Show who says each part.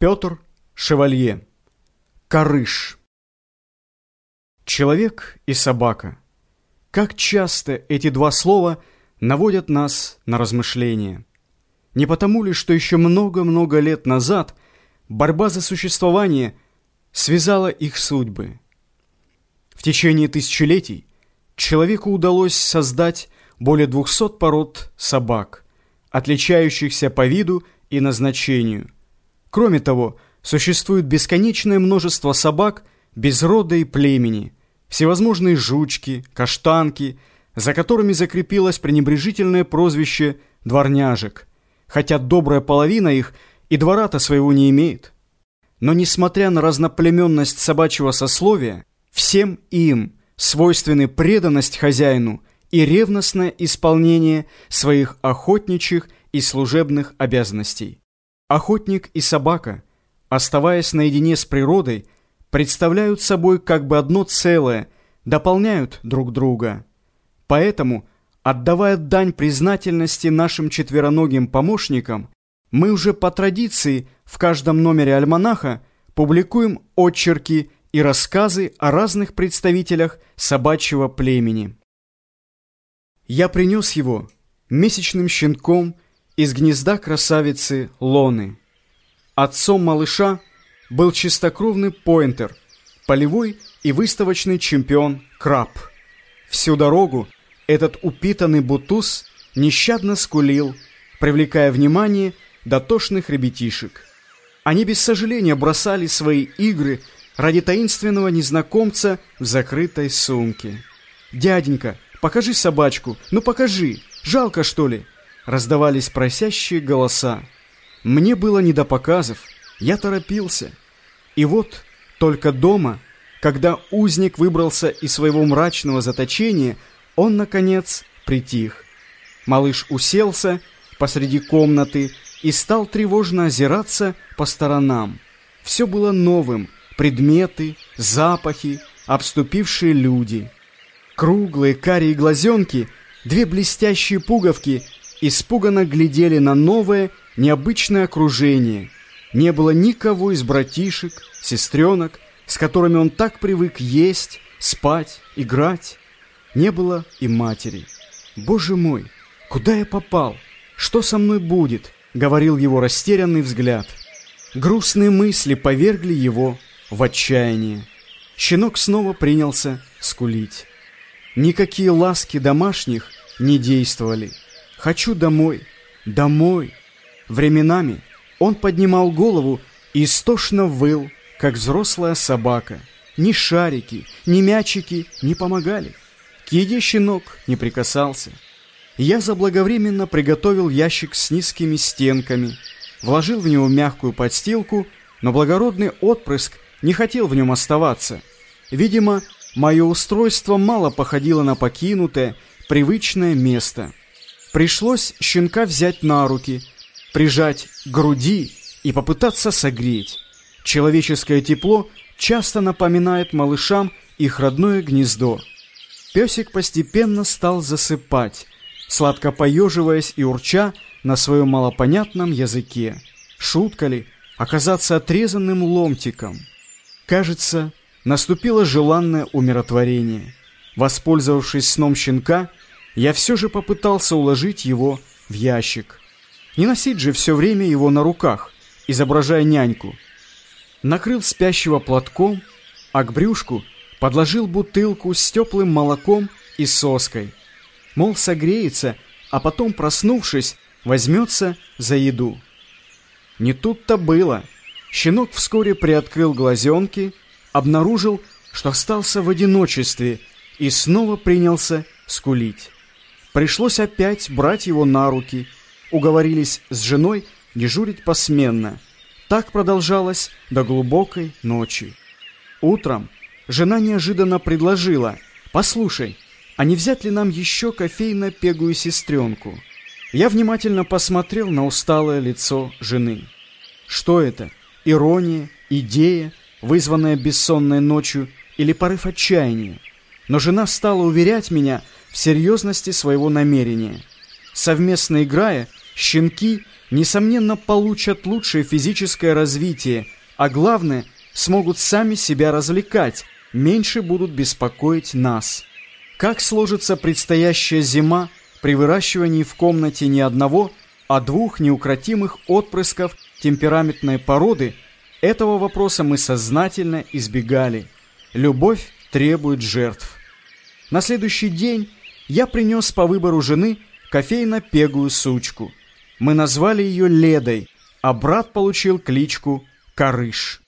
Speaker 1: Петр Шевалье. Карыш. Человек и собака. Как часто эти два слова наводят нас на размышления. Не потому ли, что еще много-много лет назад борьба за существование связала их судьбы. В течение тысячелетий человеку удалось создать более 200 пород собак, отличающихся по виду и назначению. Кроме того, существует бесконечное множество собак без рода и племени, всевозможные жучки, каштанки, за которыми закрепилось пренебрежительное прозвище «дворняжек», хотя добрая половина их и двора-то своего не имеет. Но несмотря на разноплеменность собачьего сословия, всем им свойственны преданность хозяину и ревностное исполнение своих охотничьих и служебных обязанностей. Охотник и собака, оставаясь наедине с природой, представляют собой как бы одно целое, дополняют друг друга. Поэтому, отдавая дань признательности нашим четвероногим помощникам, мы уже по традиции в каждом номере альманаха публикуем отчерки и рассказы о разных представителях собачьего племени. Я принес его месячным щенком из гнезда красавицы Лоны. Отцом малыша был чистокровный поинтер, полевой и выставочный чемпион Краб. Всю дорогу этот упитанный бутуз нещадно скулил, привлекая внимание дотошных ребятишек. Они без сожаления бросали свои игры ради таинственного незнакомца в закрытой сумке. «Дяденька, покажи собачку, ну покажи, жалко что ли?» Раздавались просящие голоса. Мне было не до показов, я торопился. И вот только дома, когда узник выбрался из своего мрачного заточения, он, наконец, притих. Малыш уселся посреди комнаты и стал тревожно озираться по сторонам. Все было новым, предметы, запахи, обступившие люди. Круглые карие глазенки, две блестящие пуговки испуганно глядели на новое, необычное окружение. Не было никого из братишек, сестренок, с которыми он так привык есть, спать, играть. Не было и матери. «Боже мой, куда я попал? Что со мной будет?» — говорил его растерянный взгляд. Грустные мысли повергли его в отчаяние. Щенок снова принялся скулить. Никакие ласки домашних не действовали. «Хочу домой, домой!» Временами он поднимал голову и истошно выл, как взрослая собака. Ни шарики, ни мячики не помогали. К еде щенок не прикасался. Я заблаговременно приготовил ящик с низкими стенками, вложил в него мягкую подстилку, но благородный отпрыск не хотел в нем оставаться. Видимо, мое устройство мало походило на покинутое, привычное место. Пришлось щенка взять на руки, прижать к груди и попытаться согреть. Человеческое тепло часто напоминает малышам их родное гнездо. Песик постепенно стал засыпать, сладко поеживаясь и урча на своем малопонятном языке. Шутка ли оказаться отрезанным ломтиком? Кажется, наступило желанное умиротворение. Воспользовавшись сном щенка, я все же попытался уложить его в ящик. Не носить же все время его на руках, изображая няньку. Накрыл спящего платком, а к брюшку подложил бутылку с теплым молоком и соской. Мол, согреется, а потом, проснувшись, возьмется за еду. Не тут-то было. Щенок вскоре приоткрыл глазенки, обнаружил, что остался в одиночестве и снова принялся скулить. Пришлось опять брать его на руки. Уговорились с женой дежурить посменно. Так продолжалось до глубокой ночи. Утром жена неожиданно предложила «Послушай, а не взять ли нам еще кофейно-пегую сестренку?» Я внимательно посмотрел на усталое лицо жены. Что это? Ирония, идея, вызванная бессонной ночью или порыв отчаяния? Но жена стала уверять меня в серьезности своего намерения. Совместно играя, щенки несомненно, получат лучшее физическое развитие, а главное, смогут сами себя развлекать, меньше будут беспокоить нас. Как сложится предстоящая зима при выращивании в комнате не одного, а двух неукротимых отпрысков темпераментной породы, этого вопроса мы сознательно избегали. Любовь требует жертв. На следующий день я принес по выбору жены кофейно-пегую сучку. Мы назвали ее Ледой, а брат получил кличку Карыш.